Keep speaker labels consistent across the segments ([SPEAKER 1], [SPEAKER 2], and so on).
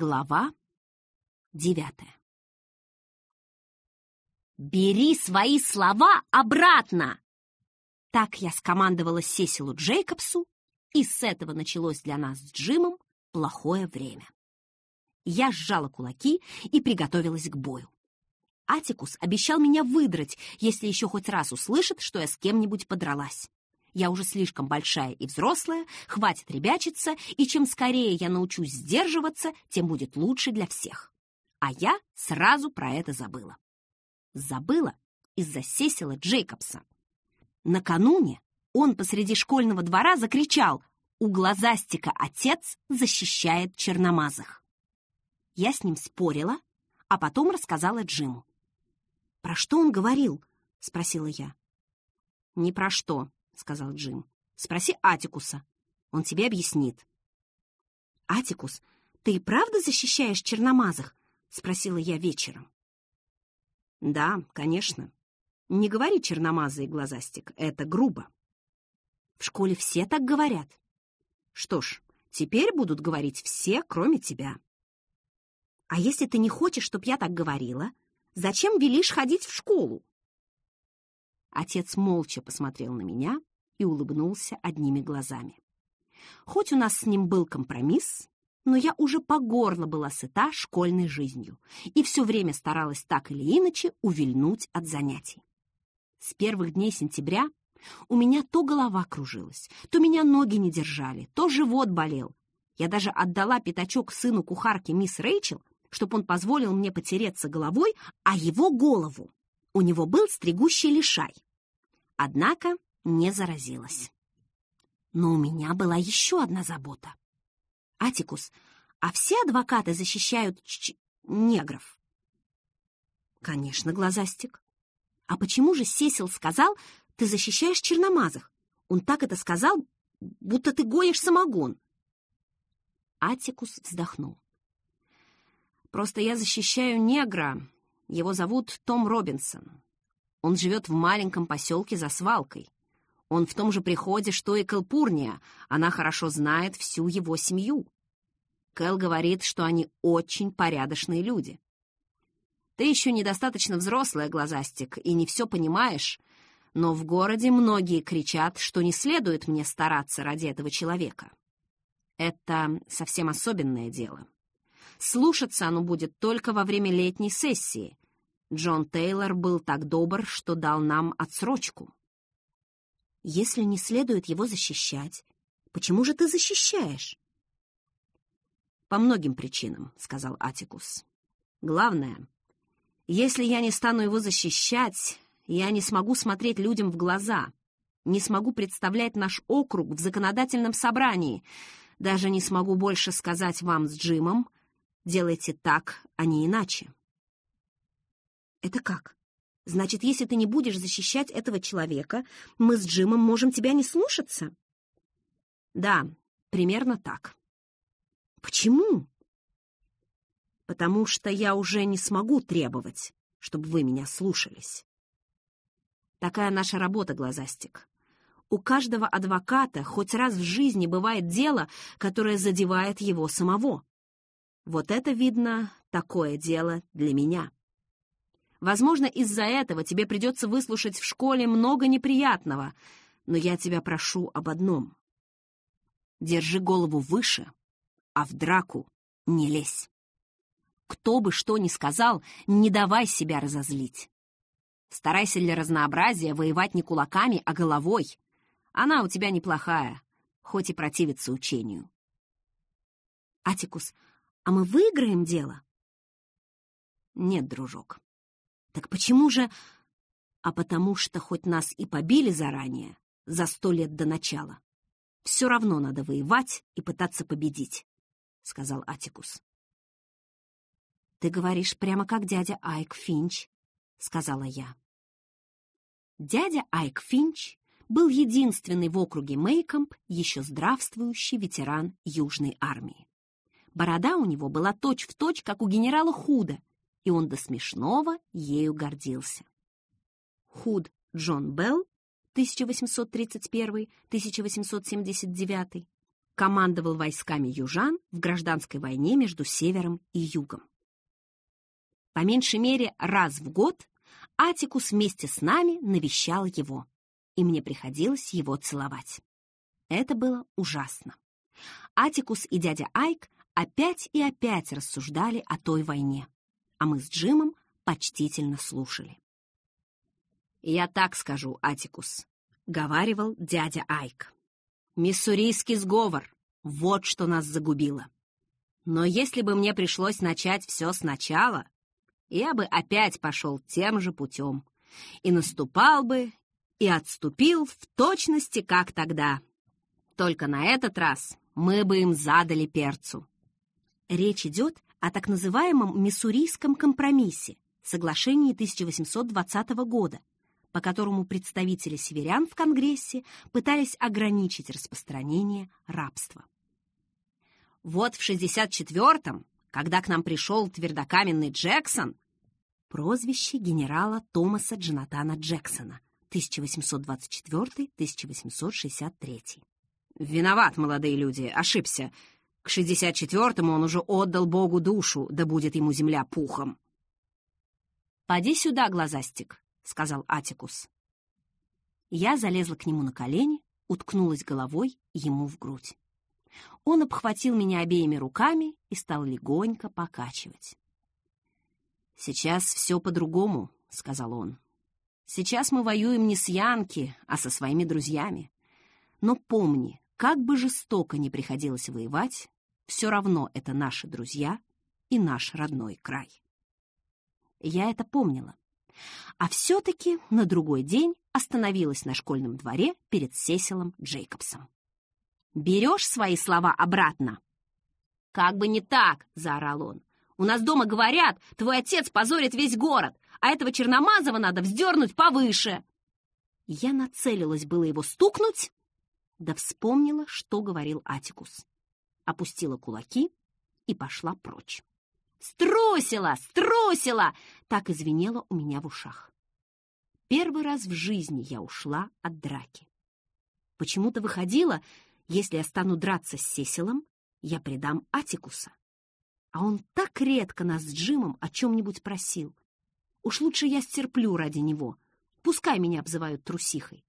[SPEAKER 1] Глава девятая. «Бери свои слова обратно!» Так я скомандовала Сесилу Джейкобсу, и с этого началось для нас с Джимом плохое время. Я сжала кулаки и приготовилась к бою. Атикус обещал меня выдрать, если еще хоть раз услышит, что я с кем-нибудь подралась. Я уже слишком большая и взрослая, хватит ребячиться, и чем скорее я научусь сдерживаться, тем будет лучше для всех. А я сразу про это забыла. Забыла из-за Сесила Джейкобса. Накануне он посреди школьного двора закричал «У глазастика отец защищает черномазых». Я с ним спорила, а потом рассказала Джиму. «Про что он говорил?» — спросила я. «Не про что», — сказал Джим. «Спроси Атикуса. Он тебе объяснит». «Атикус, ты и правда защищаешь черномазых?» — спросила я вечером. «Да, конечно. Не говори черномазый глазастик, это грубо». «В школе все так говорят». «Что ж, теперь будут говорить все, кроме тебя». «А если ты не хочешь, чтоб я так говорила, зачем велишь ходить в школу?» Отец молча посмотрел на меня и улыбнулся одними глазами. Хоть у нас с ним был компромисс, но я уже по горло была сыта школьной жизнью и все время старалась так или иначе увильнуть от занятий. С первых дней сентября у меня то голова кружилась, то меня ноги не держали, то живот болел. Я даже отдала пятачок сыну кухарки мисс Рэйчел, чтобы он позволил мне потереться головой, а его голову. У него был стригущий лишай. Однако не заразилась. Но у меня была еще одна забота. Атикус, а все адвокаты защищают ч негров? Конечно, глазастик. А почему же Сесил сказал, ты защищаешь черномазых? Он так это сказал, будто ты гонишь самогон. Атикус вздохнул. Просто я защищаю негра. Его зовут Том Робинсон. Он живет в маленьком поселке за свалкой. Он в том же приходе, что и Кэлпурния. Она хорошо знает всю его семью. Кэл говорит, что они очень порядочные люди. Ты еще недостаточно взрослая, глазастик, и не все понимаешь, но в городе многие кричат, что не следует мне стараться ради этого человека. Это совсем особенное дело. Слушаться оно будет только во время летней сессии. Джон Тейлор был так добр, что дал нам отсрочку. Если не следует его защищать, почему же ты защищаешь? По многим причинам, сказал Атикус. Главное, если я не стану его защищать, я не смогу смотреть людям в глаза, не смогу представлять наш округ в законодательном собрании, даже не смогу больше сказать вам с Джимом, делайте так, а не иначе. Это как? Значит, если ты не будешь защищать этого человека, мы с Джимом можем тебя не слушаться? Да, примерно так. Почему? Потому что я уже не смогу требовать, чтобы вы меня слушались. Такая наша работа, глазастик. У каждого адвоката хоть раз в жизни бывает дело, которое задевает его самого. Вот это, видно, такое дело для меня. Возможно, из-за этого тебе придется выслушать в школе много неприятного, но я тебя прошу об одном. Держи голову выше, а в драку не лезь. Кто бы что ни сказал, не давай себя разозлить. Старайся для разнообразия воевать не кулаками, а головой. Она у тебя неплохая, хоть и противится учению. Атикус, а мы выиграем дело? Нет, дружок. Так почему же... А потому что хоть нас и побили заранее, за сто лет до начала, все равно надо воевать и пытаться победить, — сказал Атикус. «Ты говоришь прямо как дядя Айк Финч», — сказала я. Дядя Айк Финч был единственный в округе Мейкомп еще здравствующий ветеран Южной армии. Борода у него была точь-в-точь, точь, как у генерала Худа, и он до смешного ею гордился. Худ Джон Белл, 1831-1879, командовал войсками южан в гражданской войне между севером и югом. По меньшей мере раз в год Атикус вместе с нами навещал его, и мне приходилось его целовать. Это было ужасно. Атикус и дядя Айк опять и опять рассуждали о той войне, а мы с Джимом почтительно слушали. «Я так скажу, Атикус», — говаривал дядя Айк. «Миссурийский сговор — вот что нас загубило. Но если бы мне пришлось начать все сначала, я бы опять пошел тем же путем и наступал бы, и отступил в точности, как тогда. Только на этот раз мы бы им задали перцу. Речь идет о так называемом Миссурийском компромиссе, соглашении 1820 года, по которому представители северян в Конгрессе пытались ограничить распространение рабства. Вот в 64-м, когда к нам пришел твердокаменный Джексон, прозвище генерала Томаса Джонатана Джексона, 1824-1863. Виноват, молодые люди, ошибся. К 64-му он уже отдал Богу душу, да будет ему земля пухом. «Поди сюда, глазастик», — сказал Атикус. Я залезла к нему на колени, уткнулась головой ему в грудь. Он обхватил меня обеими руками и стал легонько покачивать. «Сейчас все по-другому», — сказал он. «Сейчас мы воюем не с Янки, а со своими друзьями. Но помни, как бы жестоко ни приходилось воевать, все равно это наши друзья и наш родной край. Я это помнила. А все-таки на другой день остановилась на школьном дворе перед Сесилом Джейкобсом. «Берешь свои слова обратно?» «Как бы не так!» — заорал он. «У нас дома говорят, твой отец позорит весь город, а этого Черномазова надо вздернуть повыше!» Я нацелилась было его стукнуть, да вспомнила, что говорил Атикус опустила кулаки и пошла прочь. «Струсила! Струсила!» Так извинело у меня в ушах. Первый раз в жизни я ушла от драки. Почему-то выходило, если я стану драться с Сесилом, я предам Атикуса. А он так редко нас с Джимом о чем-нибудь просил. Уж лучше я стерплю ради него. Пускай меня обзывают трусихой.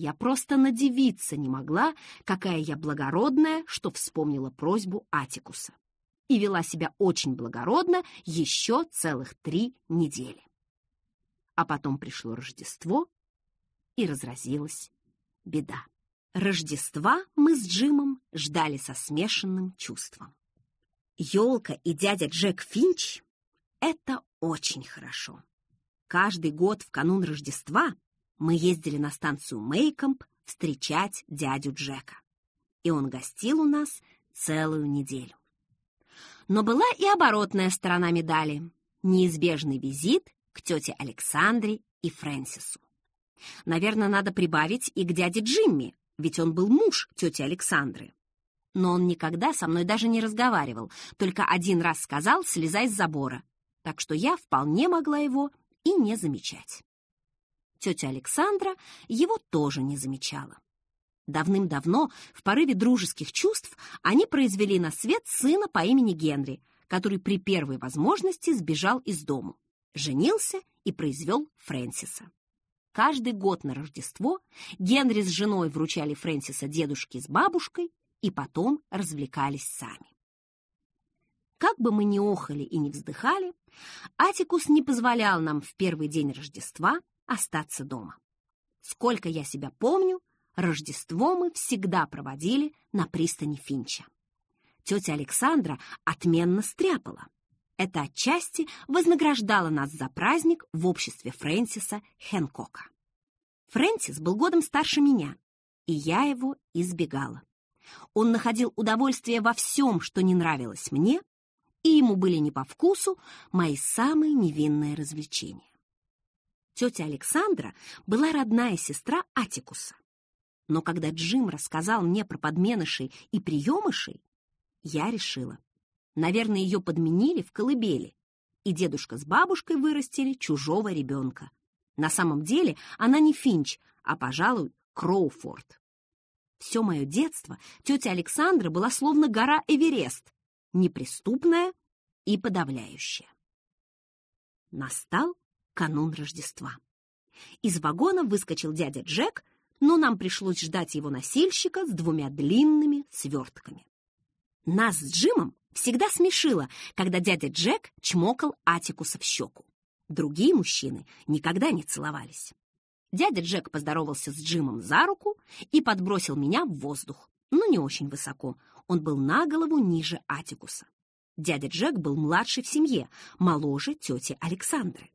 [SPEAKER 1] Я просто надевиться не могла, какая я благородная, что вспомнила просьбу Атикуса. И вела себя очень благородно еще целых три недели. А потом пришло Рождество, и разразилась беда. Рождества мы с Джимом ждали со смешанным чувством. Ёлка и дядя Джек Финч — это очень хорошо. Каждый год в канун Рождества мы ездили на станцию Мейкомп встречать дядю Джека. И он гостил у нас целую неделю. Но была и оборотная сторона медали — неизбежный визит к тете Александре и Фрэнсису. Наверное, надо прибавить и к дяде Джимми, ведь он был муж тети Александры. Но он никогда со мной даже не разговаривал, только один раз сказал «слезай с забора», так что я вполне могла его и не замечать тетя Александра его тоже не замечала. Давным-давно, в порыве дружеских чувств, они произвели на свет сына по имени Генри, который при первой возможности сбежал из дому, женился и произвел Фрэнсиса. Каждый год на Рождество Генри с женой вручали Фрэнсиса дедушке с бабушкой и потом развлекались сами. Как бы мы ни охали и не вздыхали, Атикус не позволял нам в первый день Рождества остаться дома. Сколько я себя помню, Рождество мы всегда проводили на пристани Финча. Тетя Александра отменно стряпала. Это отчасти вознаграждало нас за праздник в обществе Фрэнсиса Хэнкока. Фрэнсис был годом старше меня, и я его избегала. Он находил удовольствие во всем, что не нравилось мне, и ему были не по вкусу мои самые невинные развлечения тетя Александра была родная сестра Атикуса. Но когда Джим рассказал мне про подменышей и приемышей, я решила, наверное, ее подменили в колыбели, и дедушка с бабушкой вырастили чужого ребенка. На самом деле она не Финч, а, пожалуй, Кроуфорд. Все мое детство тетя Александра была словно гора Эверест, неприступная и подавляющая. Настал канун Рождества. Из вагона выскочил дядя Джек, но нам пришлось ждать его носильщика с двумя длинными свертками. Нас с Джимом всегда смешило, когда дядя Джек чмокал Атикуса в щеку. Другие мужчины никогда не целовались. Дядя Джек поздоровался с Джимом за руку и подбросил меня в воздух, но не очень высоко. Он был на голову ниже Атикуса. Дядя Джек был младший в семье, моложе тети Александры.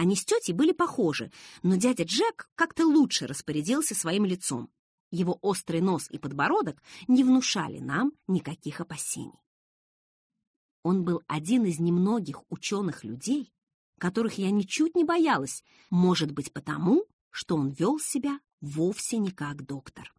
[SPEAKER 1] Они с тетей были похожи, но дядя Джек как-то лучше распорядился своим лицом. Его острый нос и подбородок не внушали нам никаких опасений. Он был один из немногих ученых людей, которых я ничуть не боялась, может быть, потому, что он вел себя вовсе не как доктор.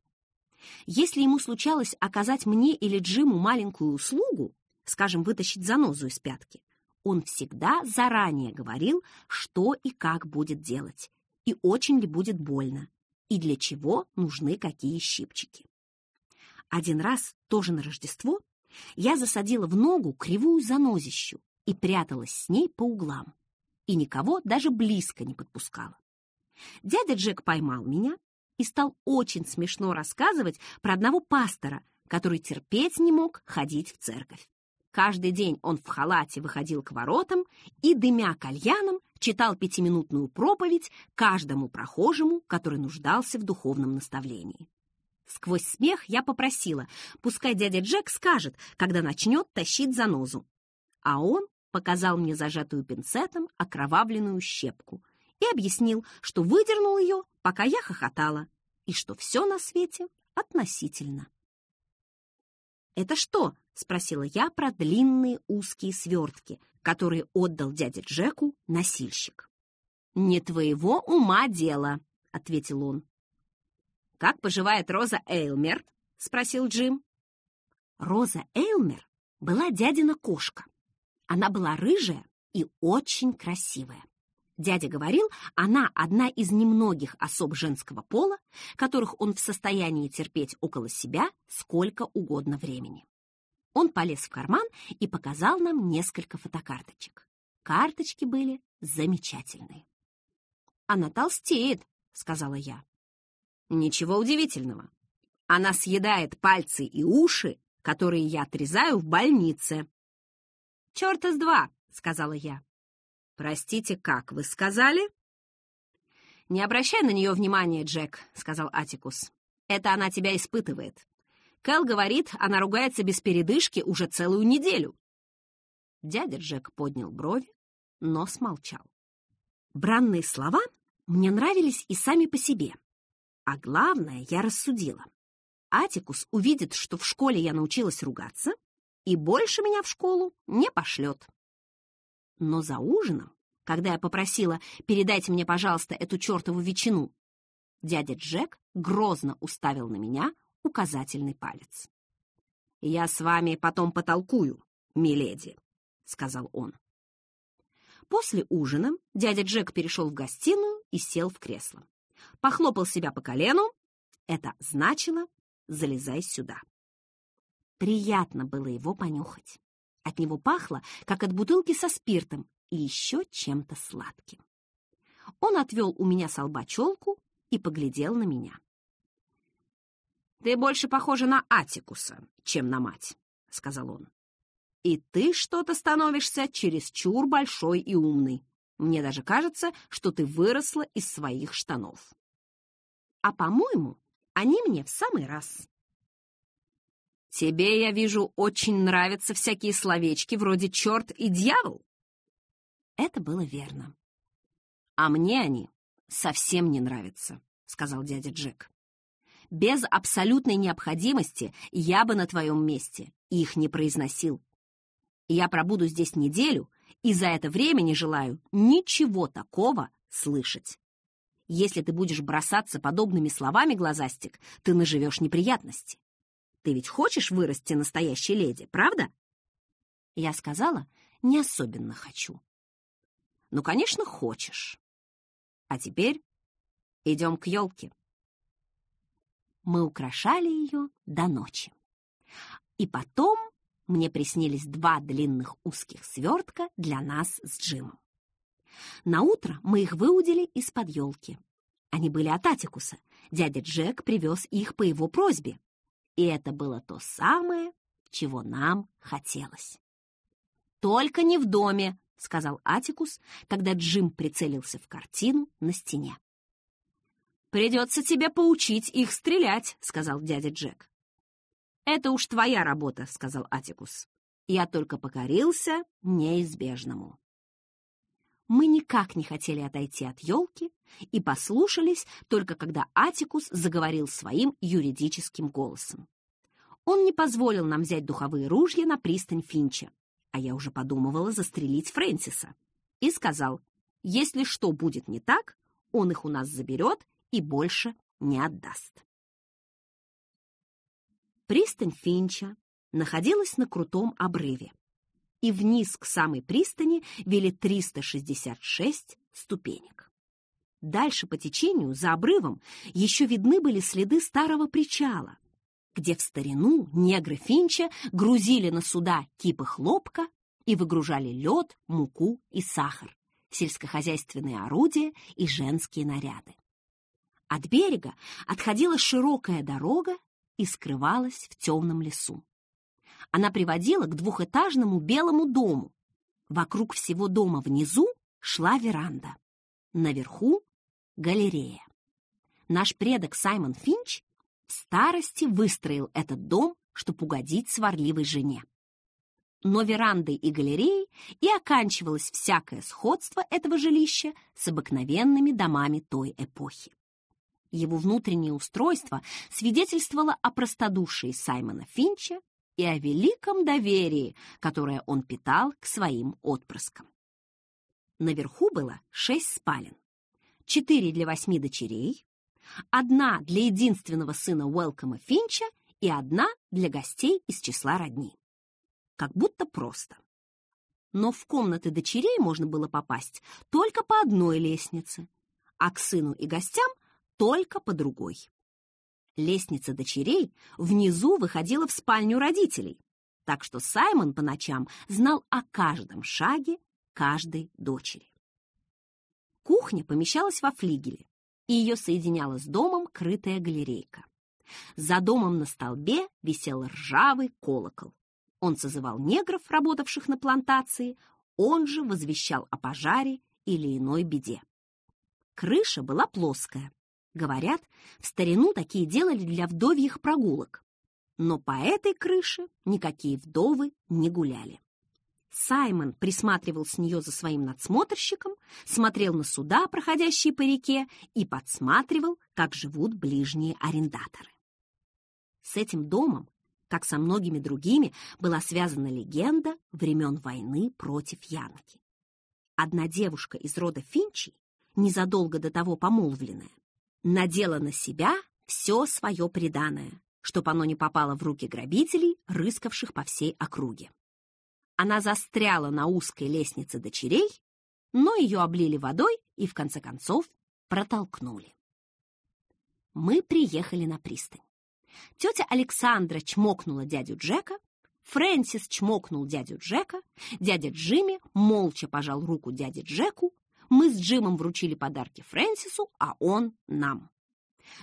[SPEAKER 1] Если ему случалось оказать мне или Джиму маленькую услугу, скажем, вытащить занозу из пятки, он всегда заранее говорил, что и как будет делать, и очень ли будет больно, и для чего нужны какие щипчики. Один раз, тоже на Рождество, я засадила в ногу кривую занозищу и пряталась с ней по углам, и никого даже близко не подпускала. Дядя Джек поймал меня и стал очень смешно рассказывать про одного пастора, который терпеть не мог ходить в церковь. Каждый день он в халате выходил к воротам и, дымя кальяном, читал пятиминутную проповедь каждому прохожему, который нуждался в духовном наставлении. Сквозь смех я попросила, пускай дядя Джек скажет, когда начнет тащить занозу. А он показал мне зажатую пинцетом окровавленную щепку и объяснил, что выдернул ее, пока я хохотала, и что все на свете относительно. «Это что?» — спросила я про длинные узкие свертки, которые отдал дяде Джеку носильщик. «Не твоего ума дело», — ответил он. «Как поживает Роза Эйлмер?» — спросил Джим. Роза Эйлмер была дядина кошка. Она была рыжая и очень красивая. Дядя говорил, она одна из немногих особ женского пола, которых он в состоянии терпеть около себя сколько угодно времени. Он полез в карман и показал нам несколько фотокарточек. Карточки были замечательные. «Она толстеет», — сказала я. «Ничего удивительного. Она съедает пальцы и уши, которые я отрезаю в больнице». «Черта с два», — сказала я. «Простите, как вы сказали?» «Не обращай на нее внимания, Джек», — сказал Атикус. «Это она тебя испытывает. Кэл говорит, она ругается без передышки уже целую неделю». Дядя Джек поднял брови, но смолчал. Бранные слова мне нравились и сами по себе. А главное, я рассудила. Атикус увидит, что в школе я научилась ругаться, и больше меня в школу не пошлет. Но за ужином, когда я попросила «передайте мне, пожалуйста, эту чертову ветчину», дядя Джек грозно уставил на меня указательный палец. «Я с вами потом потолкую, миледи», — сказал он. После ужина дядя Джек перешел в гостиную и сел в кресло. Похлопал себя по колену. Это значило «залезай сюда». Приятно было его понюхать. От него пахло, как от бутылки со спиртом и еще чем-то сладким. Он отвел у меня с лба челку и поглядел на меня. «Ты больше похожа на Атикуса, чем на мать», — сказал он. «И ты что-то становишься чересчур большой и умный. Мне даже кажется, что ты выросла из своих штанов. А, по-моему, они мне в самый раз». Тебе, я вижу, очень нравятся всякие словечки вроде «черт» и «дьявол». Это было верно. А мне они совсем не нравятся, сказал дядя Джек. Без абсолютной необходимости я бы на твоем месте их не произносил. Я пробуду здесь неделю, и за это время не желаю ничего такого слышать. Если ты будешь бросаться подобными словами, глазастик, ты наживешь неприятности. Ты ведь хочешь вырасти настоящей леди, правда?» Я сказала, не особенно хочу. «Ну, конечно, хочешь. А теперь идем к елке». Мы украшали ее до ночи. И потом мне приснились два длинных узких свертка для нас с Джимом. На утро мы их выудили из-под елки. Они были от Атикуса. Дядя Джек привез их по его просьбе. И это было то самое, чего нам хотелось. «Только не в доме», — сказал Атикус, когда Джим прицелился в картину на стене. «Придется тебе поучить их стрелять», — сказал дядя Джек. «Это уж твоя работа», — сказал Атикус. «Я только покорился неизбежному». Мы никак не хотели отойти от елки и послушались только когда Атикус заговорил своим юридическим голосом. Он не позволил нам взять духовые ружья на пристань Финча, а я уже подумывала застрелить Фрэнсиса, и сказал, если что будет не так, он их у нас заберет и больше не отдаст. Пристань Финча находилась на крутом обрыве, и вниз к самой пристани вели 366 ступенек. Дальше по течению, за обрывом, еще видны были следы старого причала, где в старину негры Финча грузили на суда кипы хлопка и выгружали лед, муку и сахар, сельскохозяйственные орудия и женские наряды. От берега отходила широкая дорога и скрывалась в темном лесу. Она приводила к двухэтажному белому дому. Вокруг всего дома внизу шла веранда. Наверху — галерея. Наш предок Саймон Финч в старости выстроил этот дом, чтобы угодить сварливой жене. Но верандой и галереей и оканчивалось всякое сходство этого жилища с обыкновенными домами той эпохи. Его внутреннее устройство свидетельствовало о простодушии Саймона Финча и о великом доверии, которое он питал к своим отпрыскам. Наверху было шесть спален, четыре для восьми дочерей, одна для единственного сына Уэлкома Финча и одна для гостей из числа родни. Как будто просто. Но в комнаты дочерей можно было попасть только по одной лестнице, а к сыну и гостям только по другой. Лестница дочерей внизу выходила в спальню родителей, так что Саймон по ночам знал о каждом шаге каждой дочери. Кухня помещалась во флигеле, и ее соединяла с домом крытая галерейка. За домом на столбе висел ржавый колокол. Он созывал негров, работавших на плантации, он же возвещал о пожаре или иной беде. Крыша была плоская, Говорят, в старину такие делали для вдовьих прогулок. Но по этой крыше никакие вдовы не гуляли. Саймон присматривал с нее за своим надсмотрщиком, смотрел на суда, проходящие по реке, и подсматривал, как живут ближние арендаторы. С этим домом, как со многими другими, была связана легенда времен войны против Янки. Одна девушка из рода Финчи, незадолго до того помолвленная, надела на себя все свое преданное, чтоб оно не попало в руки грабителей, рыскавших по всей округе. Она застряла на узкой лестнице дочерей, но ее облили водой и, в конце концов, протолкнули. Мы приехали на пристань. Тетя Александра чмокнула дядю Джека, Фрэнсис чмокнул дядю Джека, дядя Джимми молча пожал руку дяде Джеку, мы с Джимом вручили подарки Фрэнсису, а он нам.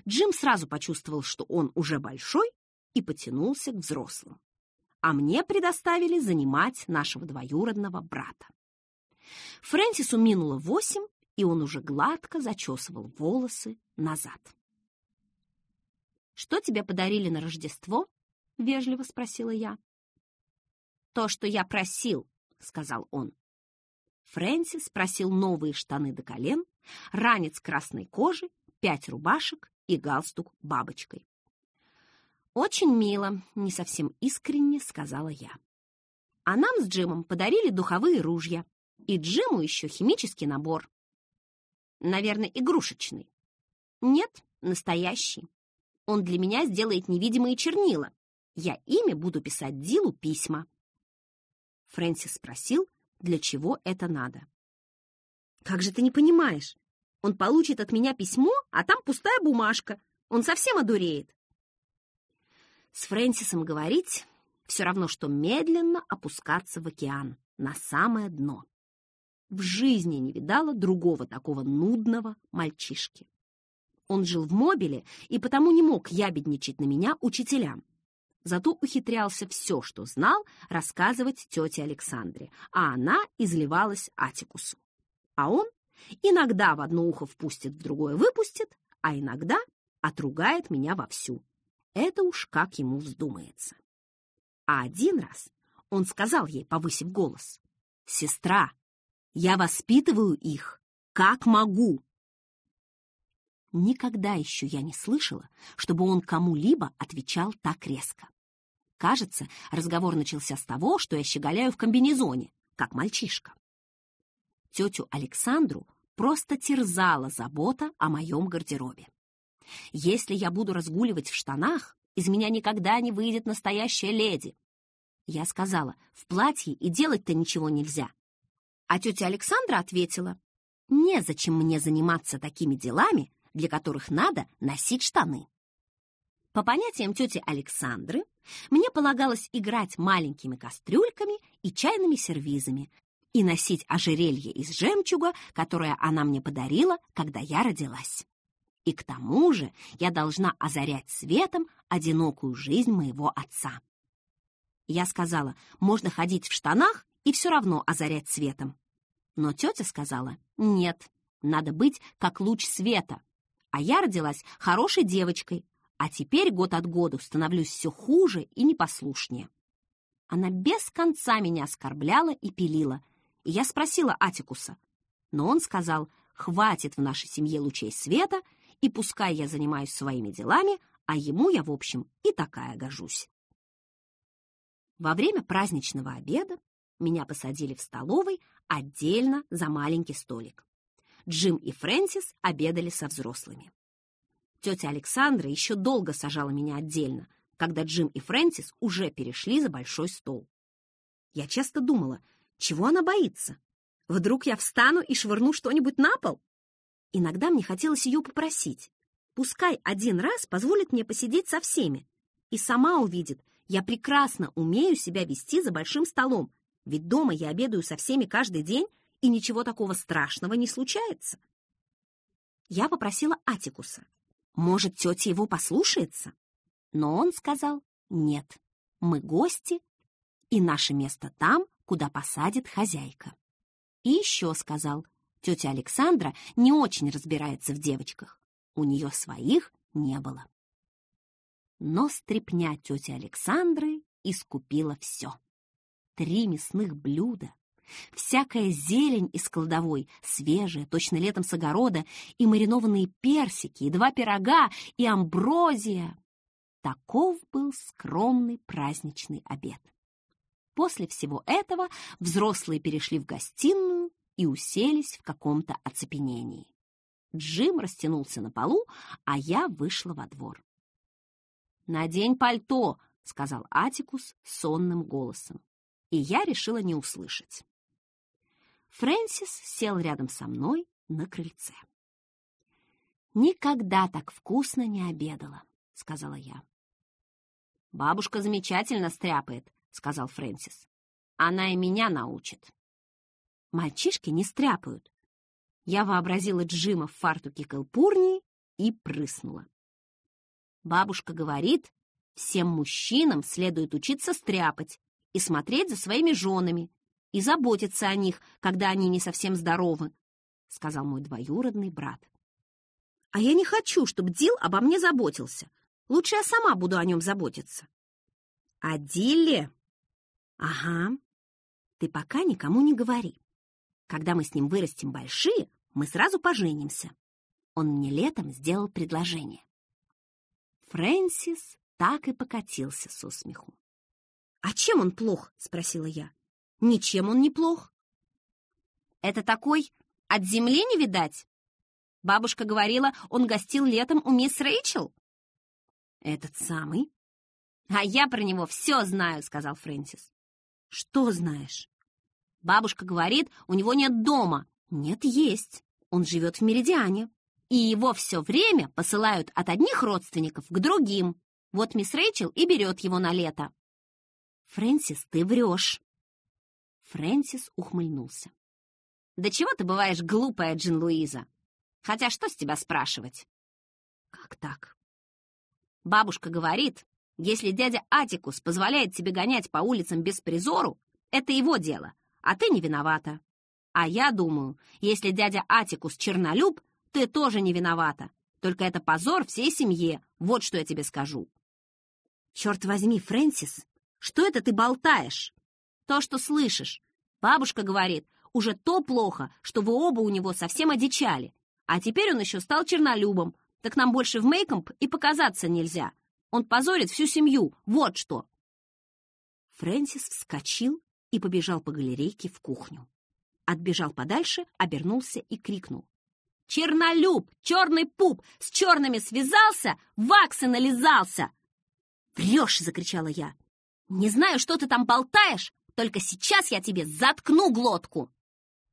[SPEAKER 1] Джим сразу почувствовал, что он уже большой, и потянулся к взрослым. А мне предоставили занимать нашего двоюродного брата. Фрэнсису минуло восемь, и он уже гладко зачесывал волосы назад. «Что тебе подарили на Рождество?» — вежливо спросила я. «То, что я просил», — сказал он. Фрэнсис просил новые штаны до колен, ранец красной кожи, пять рубашек и галстук бабочкой. «Очень мило», — не совсем искренне сказала я. А нам с Джимом подарили духовые ружья. И Джиму еще химический набор. Наверное, игрушечный. Нет, настоящий. Он для меня сделает невидимые чернила. Я ими буду писать Дилу письма. Фрэнсис спросил, для чего это надо. «Как же ты не понимаешь? Он получит от меня письмо, а там пустая бумажка. Он совсем одуреет. С Фрэнсисом говорить все равно, что медленно опускаться в океан, на самое дно. В жизни не видала другого такого нудного мальчишки. Он жил в мобиле и потому не мог ябедничать на меня учителям. Зато ухитрялся все, что знал, рассказывать тете Александре, а она изливалась Атикусу. А он иногда в одно ухо впустит, в другое выпустит, а иногда отругает меня вовсю. Это уж как ему вздумается. А один раз он сказал ей, повысив голос, «Сестра, я воспитываю их, как могу». Никогда еще я не слышала, чтобы он кому-либо отвечал так резко. Кажется, разговор начался с того, что я щеголяю в комбинезоне, как мальчишка. Тетю Александру просто терзала забота о моем гардеробе. Если я буду разгуливать в штанах, из меня никогда не выйдет настоящая леди. Я сказала, в платье и делать-то ничего нельзя. А тетя Александра ответила, незачем мне заниматься такими делами, для которых надо носить штаны. По понятиям тети Александры, мне полагалось играть маленькими кастрюльками и чайными сервизами и носить ожерелье из жемчуга, которое она мне подарила, когда я родилась. И к тому же я должна озарять светом одинокую жизнь моего отца. Я сказала, можно ходить в штанах и все равно озарять светом. Но тетя сказала, нет, надо быть как луч света. А я родилась хорошей девочкой, а теперь год от года становлюсь все хуже и непослушнее. Она без конца меня оскорбляла и пилила, и я спросила Атикуса. Но он сказал, хватит в нашей семье лучей света, и пускай я занимаюсь своими делами, а ему я, в общем, и такая гожусь. Во время праздничного обеда меня посадили в столовой отдельно за маленький столик. Джим и Фрэнсис обедали со взрослыми. Тетя Александра еще долго сажала меня отдельно, когда Джим и Фрэнсис уже перешли за большой стол. Я часто думала, чего она боится? Вдруг я встану и швырну что-нибудь на пол? Иногда мне хотелось ее попросить. Пускай один раз позволит мне посидеть со всеми. И сама увидит, я прекрасно умею себя вести за большим столом, ведь дома я обедаю со всеми каждый день, и ничего такого страшного не случается. Я попросила Атикуса. Может, тетя его послушается? Но он сказал, нет, мы гости, и наше место там, куда посадит хозяйка. И еще сказал, тетя Александра не очень разбирается в девочках. У нее своих не было но стряпня тети Александры искупила все. Три мясных блюда, всякая зелень из кладовой, свежая, точно летом с огорода, и маринованные персики, и два пирога, и амброзия. Таков был скромный праздничный обед. После всего этого взрослые перешли в гостиную и уселись в каком-то оцепенении. Джим растянулся на полу, а я вышла во двор. «Надень пальто», — сказал Атикус сонным голосом. И я решила не услышать. Фрэнсис сел рядом со мной на крыльце. «Никогда так вкусно не обедала», — сказала я. «Бабушка замечательно стряпает», — сказал Фрэнсис. «Она и меня научит». Мальчишки не стряпают. Я вообразила Джима в фартуке Калпурнии и прыснула. Бабушка говорит, всем мужчинам следует учиться стряпать и смотреть за своими женами и заботиться о них, когда они не совсем здоровы, — сказал мой двоюродный брат. А я не хочу, чтобы Дил обо мне заботился. Лучше я сама буду о нем заботиться. О Дилле? Ага. Ты пока никому не говори. Когда мы с ним вырастем большие, мы сразу поженимся. Он мне летом сделал предложение. Фрэнсис так и покатился со смеху. «А чем он плох?» — спросила я. «Ничем он не плох». «Это такой от земли не видать?» Бабушка говорила, он гостил летом у мисс Рэйчел. «Этот самый?» «А я про него все знаю», — сказал Фрэнсис. «Что знаешь?» «Бабушка говорит, у него нет дома». «Нет, есть. Он живет в Меридиане» и его все время посылают от одних родственников к другим. Вот мисс Рэйчел и берет его на лето. Фрэнсис, ты врешь. Фрэнсис ухмыльнулся. Да чего ты бываешь глупая, Джин Луиза? Хотя что с тебя спрашивать? Как так? Бабушка говорит, если дядя Атикус позволяет тебе гонять по улицам без призору, это его дело, а ты не виновата. А я думаю, если дядя Атикус чернолюб, ты тоже не виновата. Только это позор всей семье, вот что я тебе скажу. Черт возьми, Фрэнсис, что это ты болтаешь? То, что слышишь. Бабушка говорит, уже то плохо, что вы оба у него совсем одичали. А теперь он еще стал чернолюбом, так нам больше в Мейкомп и показаться нельзя. Он позорит всю семью, вот что!» Фрэнсис вскочил и побежал по галерейке в кухню. Отбежал подальше, обернулся и крикнул. «Чернолюб! Черный пуп! С черными связался, ваксы нализался!» «Врешь!» — закричала я. «Не знаю, что ты там болтаешь, только сейчас я тебе заткну глотку!»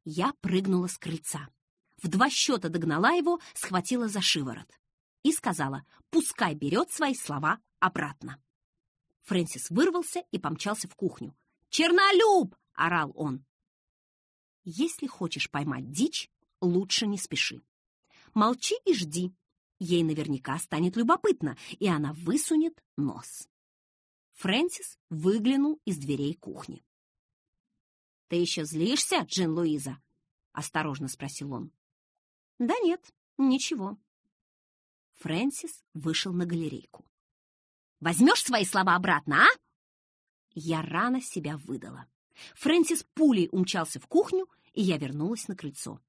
[SPEAKER 1] Я прыгнула с крыльца. В два счета догнала его, схватила за шиворот и сказала, пускай берет свои слова обратно. Фрэнсис вырвался и помчался в кухню. «Чернолюб!» — орал он. Если хочешь поймать дичь, лучше не спеши. Молчи и жди. Ей наверняка станет любопытно, и она высунет нос. Фрэнсис выглянул из дверей кухни. «Ты еще злишься, Джин Луиза?» — осторожно спросил он. «Да нет, ничего. Фрэнсис вышел на галерейку. «Возьмешь свои слова обратно, а?» Я рано себя выдала. Фрэнсис пулей умчался в кухню, и я вернулась на крыльцо.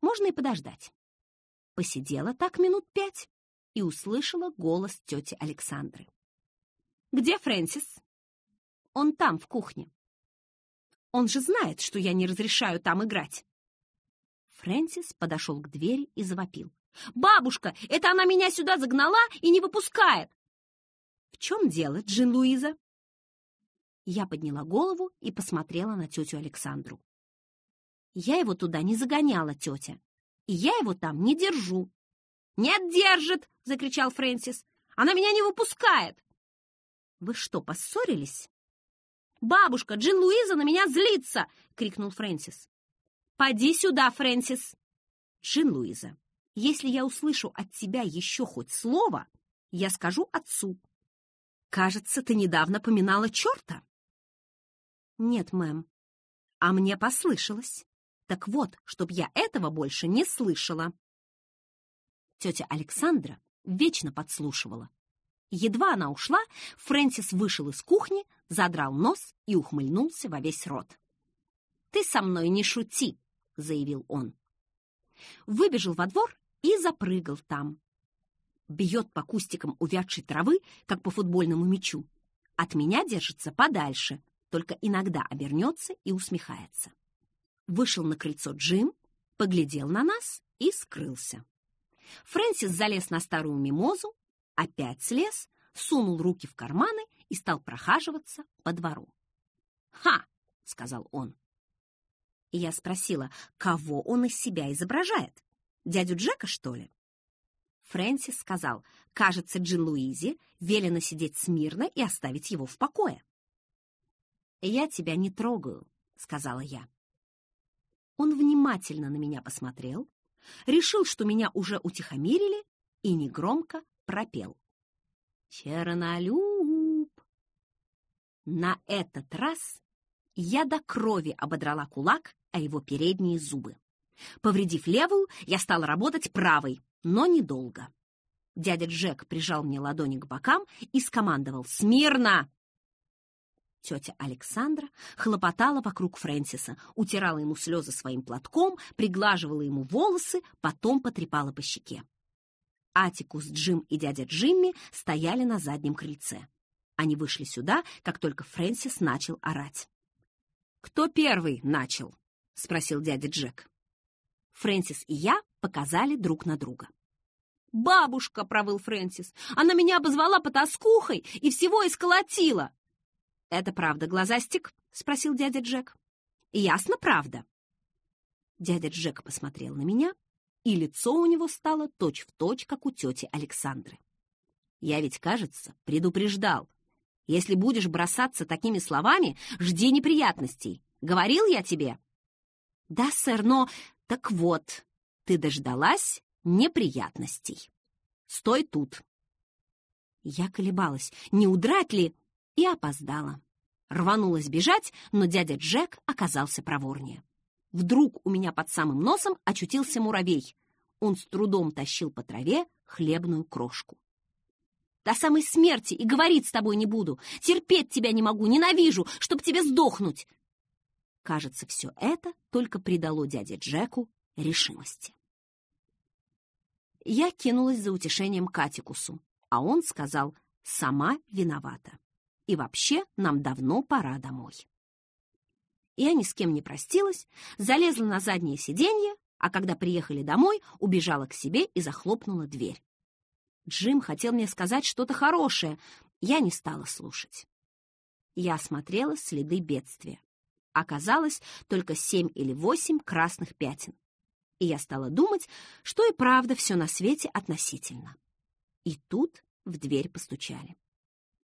[SPEAKER 1] Можно и подождать. Посидела так минут пять и услышала голос тети Александры. «Где Фрэнсис?» «Он там, в кухне». «Он же знает, что я не разрешаю там играть». Фрэнсис подошел к двери и завопил. «Бабушка, это она меня сюда загнала и не выпускает!» «В чем дело, Джин Луиза?» Я подняла голову и посмотрела на тетю Александру. «Я его туда не загоняла, тетя, и я его там не держу». «Нет, держит!» — закричал Фрэнсис. «Она меня не выпускает!» «Вы что, поссорились?» «Бабушка, Джин Луиза на меня злится!» — крикнул Фрэнсис. «Поди сюда, Фрэнсис!» «Джин Луиза, если я услышу от тебя еще хоть слово, я скажу отцу. Кажется, ты недавно поминала черта. Нет, мэм. А мне послышалось. Так вот, чтоб я этого больше не слышала. Тетя Александра вечно подслушивала. Едва она ушла, Фрэнсис вышел из кухни, задрал нос и ухмыльнулся во весь рот. «Ты со мной не шути», — заявил он. Выбежал во двор и запрыгал там. Бьет по кустикам увядшей травы, как по футбольному мячу. От меня держится подальше, только иногда обернется и усмехается. Вышел на крыльцо Джим, поглядел на нас и скрылся. Фрэнсис залез на старую мимозу, опять слез, сунул руки в карманы и стал прохаживаться по двору. «Ха!» — сказал он. Я спросила, кого он из себя изображает. Дядю Джека, что ли?» Фрэнсис сказал, кажется, Джин Луизе велено сидеть смирно и оставить его в покое. «Я тебя не трогаю», — сказала я. Он внимательно на меня посмотрел, решил, что меня уже утихомирили, и негромко пропел. «Чернолюб!» На этот раз я до крови ободрала кулак о его передние зубы. Повредив левую, я стала работать правой, но недолго. Дядя Джек прижал мне ладони к бокам и скомандовал «Смирно!». Тетя Александра хлопотала вокруг Фрэнсиса, утирала ему слезы своим платком, приглаживала ему волосы, потом потрепала по щеке. Атикус, Джим и дядя Джимми стояли на заднем крыльце. Они вышли сюда, как только Фрэнсис начал орать. «Кто первый начал?» — спросил дядя Джек. Фрэнсис и я показали друг на друга. «Бабушка!» — провыл Фрэнсис. «Она меня обозвала потаскухой и всего исколотила!» «Это правда, глазастик?» — спросил дядя Джек. «Ясно, правда?» Дядя Джек посмотрел на меня, и лицо у него стало точь-в-точь, точь, как у тети Александры. Я ведь, кажется, предупреждал. Если будешь бросаться такими словами, жди неприятностей. Говорил я тебе?» «Да, сэр, но...» «Так вот, ты дождалась неприятностей. Стой тут!» Я колебалась, не удрать ли, и опоздала. Рванулась бежать, но дядя Джек оказался проворнее. Вдруг у меня под самым носом очутился муравей. Он с трудом тащил по траве хлебную крошку. До самой смерти и говорить с тобой не буду. Терпеть тебя не могу, ненавижу, чтоб тебе сдохнуть. Кажется, все это только придало дяде Джеку решимости. Я кинулась за утешением Катикусу, а он сказал, сама виновата. И вообще нам давно пора домой. Я ни с кем не простилась, залезла на заднее сиденье, а когда приехали домой, убежала к себе и захлопнула дверь. Джим хотел мне сказать что-то хорошее, я не стала слушать. Я осмотрела следы бедствия. Оказалось только семь или восемь красных пятен. И я стала думать, что и правда все на свете относительно. И тут в дверь постучали.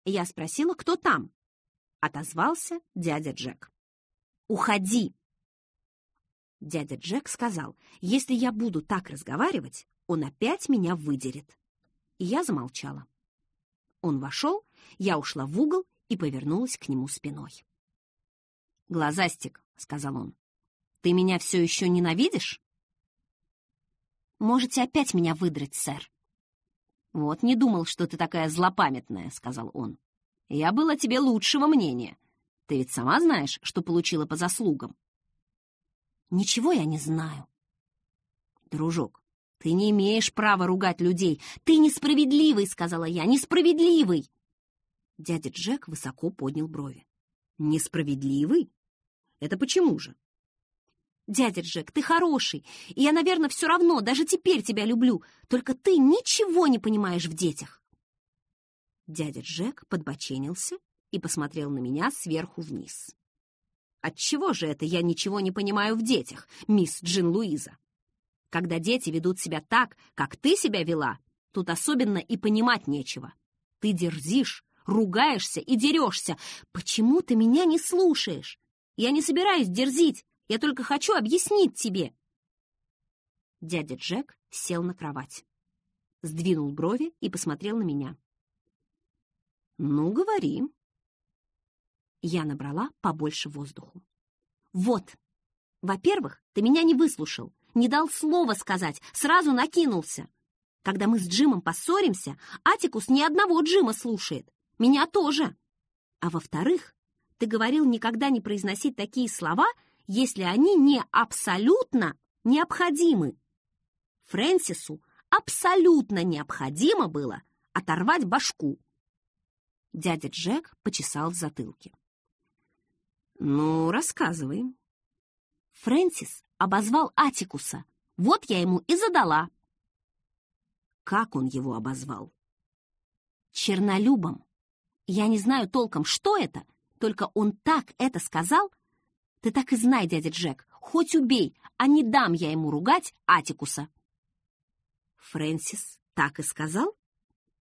[SPEAKER 1] Я спросила, кто там. Отозвался дядя Джек. «Уходи!» Дядя Джек сказал, если я буду так разговаривать, он опять меня выдерет. И я замолчала. Он вошел, я ушла в угол и повернулась к нему спиной. «Глазастик», — сказал он, — «ты меня все еще ненавидишь?» «Можете опять меня выдрать, сэр». «Вот не думал, что ты такая злопамятная», — сказал он. «Я был тебе лучшего мнения. Ты ведь сама знаешь, что получила по заслугам». «Ничего я не знаю». «Дружок, ты не имеешь права ругать людей. Ты несправедливый», — сказала я, — «несправедливый». Дядя Джек высоко поднял брови. «Несправедливый? Это почему же?» «Дядя Джек, ты хороший, и я, наверное, все равно, даже теперь тебя люблю, только ты ничего не понимаешь в детях». Дядя Джек подбоченился и посмотрел на меня сверху вниз. «Отчего же это я ничего не понимаю в детях, мисс Джин Луиза? Когда дети ведут себя так, как ты себя вела, тут особенно и понимать нечего. Ты дерзишь, ругаешься и дерешься. Почему ты меня не слушаешь? Я не собираюсь дерзить, я только хочу объяснить тебе. Дядя Джек сел на кровать, сдвинул брови и посмотрел на меня. «Ну, говори». Я набрала побольше воздуху. «Вот, во-первых, ты меня не выслушал, не дал слова сказать, сразу накинулся. Когда мы с Джимом поссоримся, Атикус ни одного Джима слушает. Меня тоже. А во-вторых, ты говорил никогда не произносить такие слова, если они не абсолютно необходимы. Фрэнсису абсолютно необходимо было оторвать башку. Дядя Джек почесал в затылке. «Ну, рассказывай». Фрэнсис обозвал Атикуса. Вот я ему и задала. Как он его обозвал? Чернолюбом. Я не знаю толком, что это, только он так это сказал. Ты так и знай, дядя Джек, хоть убей, а не дам я ему ругать Атикуса. Фрэнсис так и сказал?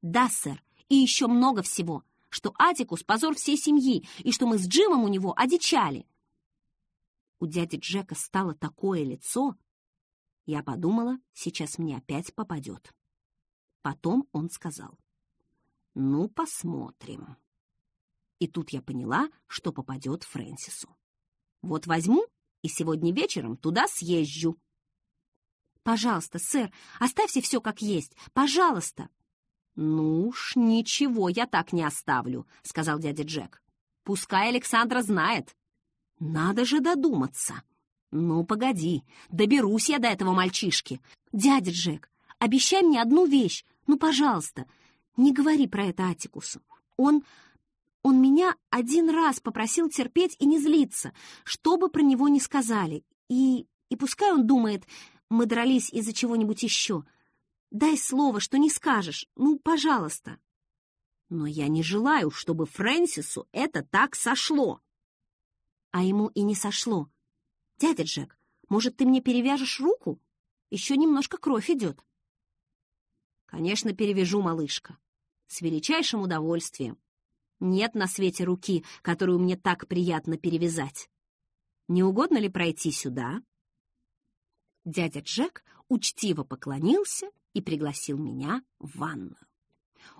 [SPEAKER 1] Да, сэр, и еще много всего, что Атикус — позор всей семьи, и что мы с Джимом у него одичали. У дяди Джека стало такое лицо. Я подумала, сейчас мне опять попадет. Потом он сказал. Ну, посмотрим. И тут я поняла, что попадет Фрэнсису. Вот возьму и сегодня вечером туда съезжу. Пожалуйста, сэр, оставьте все как есть. Пожалуйста. Ну уж ничего я так не оставлю, сказал дядя Джек. Пускай Александра знает. Надо же додуматься. Ну, погоди, доберусь я до этого мальчишки. Дядя Джек, обещай мне одну вещь. Ну, пожалуйста, не говори про это Атикусу. Он... он меня один раз попросил терпеть и не злиться, что бы про него ни сказали. И... и пускай он думает, мы дрались из-за чего-нибудь еще. Дай слово, что не скажешь. Ну, пожалуйста. Но я не желаю, чтобы Фрэнсису это так сошло. А ему и не сошло. Дядя Джек, может, ты мне перевяжешь руку? Еще немножко кровь идет. Конечно, перевяжу, малышка. С величайшим удовольствием. Нет на свете руки, которую мне так приятно перевязать. Не угодно ли пройти сюда?» Дядя Джек учтиво поклонился и пригласил меня в ванную.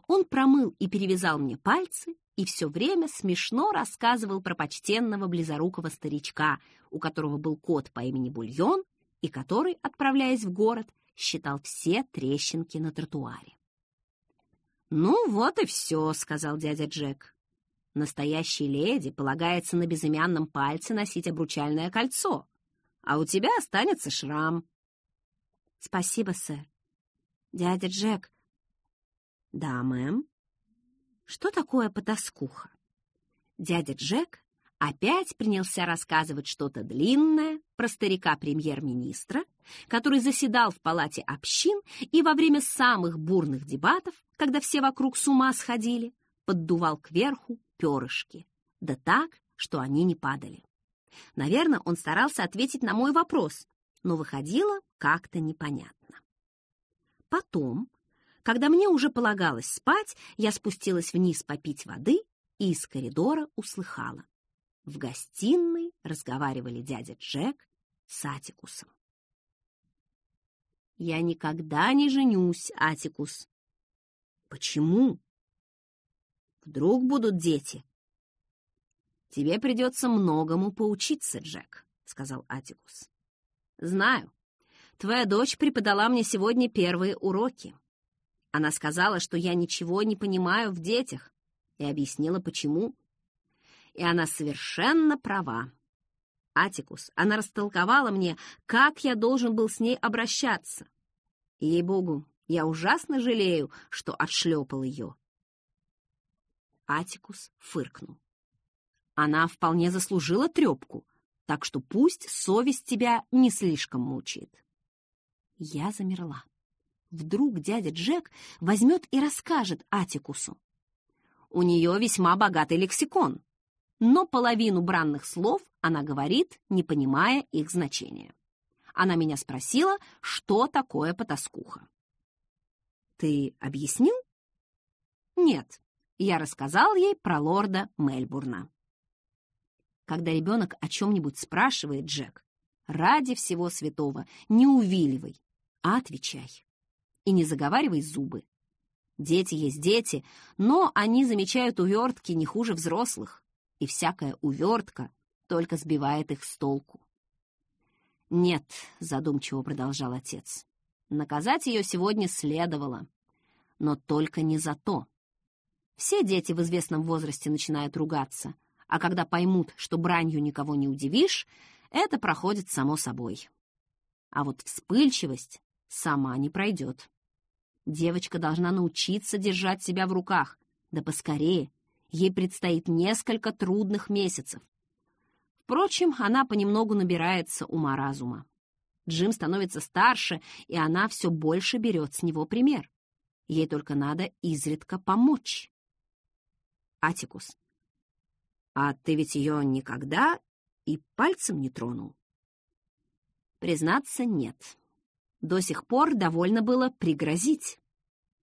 [SPEAKER 1] Он промыл и перевязал мне пальцы и все время смешно рассказывал про почтенного близорукого старичка, у которого был кот по имени Бульон и который, отправляясь в город, считал все трещинки на тротуаре. «Ну вот и все», — сказал дядя Джек. «Настоящей леди полагается на безымянном пальце носить обручальное кольцо, а у тебя останется шрам». «Спасибо, сэр. Дядя Джек, «Да, мэм». «Что такое потаскуха?» Дядя Джек опять принялся рассказывать что-то длинное про старика премьер-министра, который заседал в палате общин и во время самых бурных дебатов, когда все вокруг с ума сходили, поддувал кверху перышки, да так, что они не падали. Наверное, он старался ответить на мой вопрос, но выходило как-то непонятно. Потом когда мне уже полагалось спать, я спустилась вниз попить воды и из коридора услыхала. В гостиной разговаривали дядя Джек с Атикусом. «Я никогда не женюсь, Атикус». «Почему?» «Вдруг будут дети?» «Тебе придется многому поучиться, Джек», — сказал Атикус. «Знаю. Твоя дочь преподала мне сегодня первые уроки. Она сказала, что я ничего не понимаю в детях, и объяснила, почему. И она совершенно права. Атикус, она растолковала мне, как я должен был с ней обращаться. Ей-богу, я ужасно жалею, что отшлепал ее. Атикус фыркнул. Она вполне заслужила трепку, так что пусть совесть тебя не слишком мучает. Я замерла. Вдруг дядя Джек возьмет и расскажет Атикусу. У нее весьма богатый лексикон, но половину бранных слов она говорит, не понимая их значения. Она меня спросила, что такое потаскуха. «Ты объяснил?» «Нет, я рассказал ей про лорда Мельбурна». Когда ребенок о чем-нибудь спрашивает Джек, ради всего святого, не увиливай, а отвечай и не заговаривай зубы. Дети есть дети, но они замечают увертки не хуже взрослых, и всякая увертка только сбивает их с толку. «Нет», — задумчиво продолжал отец, — «наказать ее сегодня следовало, но только не за то. Все дети в известном возрасте начинают ругаться, а когда поймут, что бранью никого не удивишь, это проходит само собой. А вот вспыльчивость сама не пройдет. Девочка должна научиться держать себя в руках, да поскорее. Ей предстоит несколько трудных месяцев. Впрочем, она понемногу набирается ума-разума. Джим становится старше, и она все больше берет с него пример. Ей только надо изредка помочь. Атикус. А ты ведь ее никогда и пальцем не тронул? Признаться, нет. До сих пор довольно было пригрозить.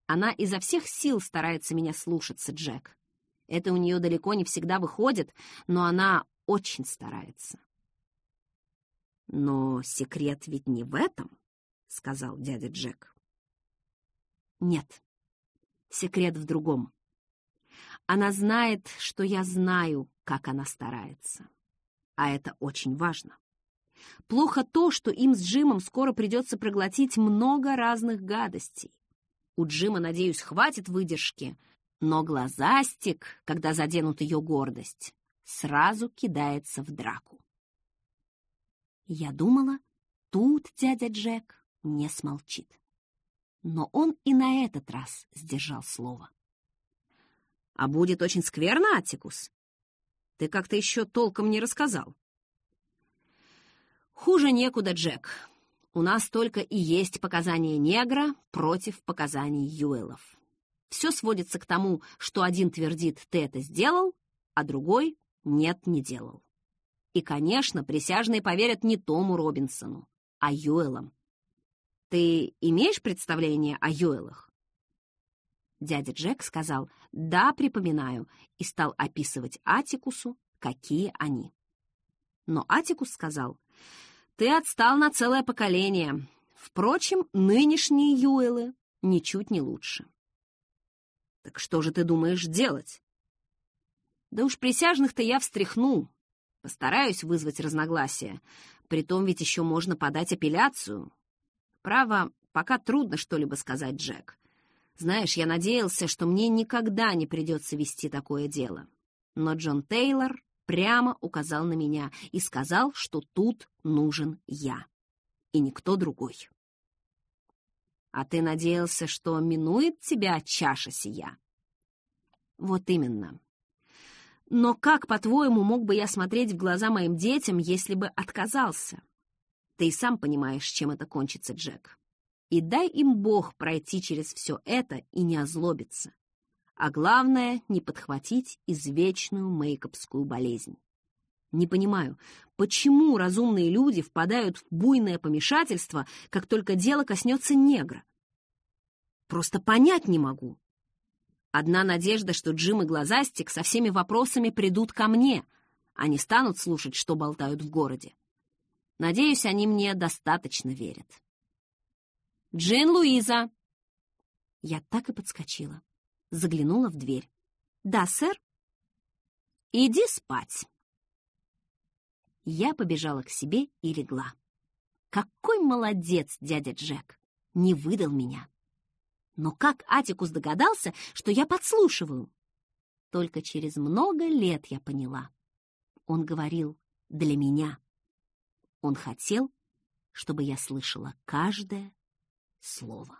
[SPEAKER 1] Она изо всех сил старается меня слушаться, Джек. Это у нее далеко не всегда выходит, но она очень старается. «Но секрет ведь не в этом», — сказал дядя Джек. «Нет, секрет в другом. Она знает, что я знаю, как она старается. А это очень важно. Плохо то, что им с Джимом скоро придется проглотить много разных гадостей. У Джима, надеюсь, хватит выдержки, но глазастик, когда заденут ее гордость, сразу кидается в драку. Я думала, тут дядя Джек не смолчит. Но он и на этот раз сдержал слово. «А будет очень скверно, Атикус? Ты как-то еще толком не рассказал». «Хуже некуда, Джек. У нас только и есть показания негра против показаний Юэлов. Все сводится к тому, что один твердит «ты это сделал», а другой «нет, не делал». И, конечно, присяжные поверят не Тому Робинсону, а Юэлам. Ты имеешь представление о Юэлах? Дядя Джек сказал «Да, припоминаю» и стал описывать Атикусу, какие они. Но Атикус сказал «Ты отстал на целое поколение. Впрочем, нынешние Юэлы ничуть не лучше». «Так что же ты думаешь делать?» «Да уж присяжных-то я встряхну. Постараюсь вызвать разногласия. Притом ведь еще можно подать апелляцию. Право, пока трудно что-либо сказать, Джек. Знаешь, я надеялся, что мне никогда не придется вести такое дело. Но Джон Тейлор прямо указал на меня и сказал, что тут нужен я, и никто другой. А ты надеялся, что минует тебя чаша сия? Вот именно. Но как, по-твоему, мог бы я смотреть в глаза моим детям, если бы отказался? Ты и сам понимаешь, чем это кончится, Джек и дай им Бог пройти через все это и не озлобиться. А главное, не подхватить извечную мейкопскую болезнь. Не понимаю, почему разумные люди впадают в буйное помешательство, как только дело коснется негра? Просто понять не могу. Одна надежда, что Джим и Глазастик со всеми вопросами придут ко мне, а не станут слушать, что болтают в городе. Надеюсь, они мне достаточно верят. Джин Луиза!» Я так и подскочила. Заглянула в дверь. «Да, сэр?» «Иди спать!» Я побежала к себе и легла. Какой молодец дядя Джек! Не выдал меня. Но как Атикус догадался, что я подслушиваю? Только через много лет я поняла. Он говорил «для меня». Он хотел, чтобы я слышала каждое слово.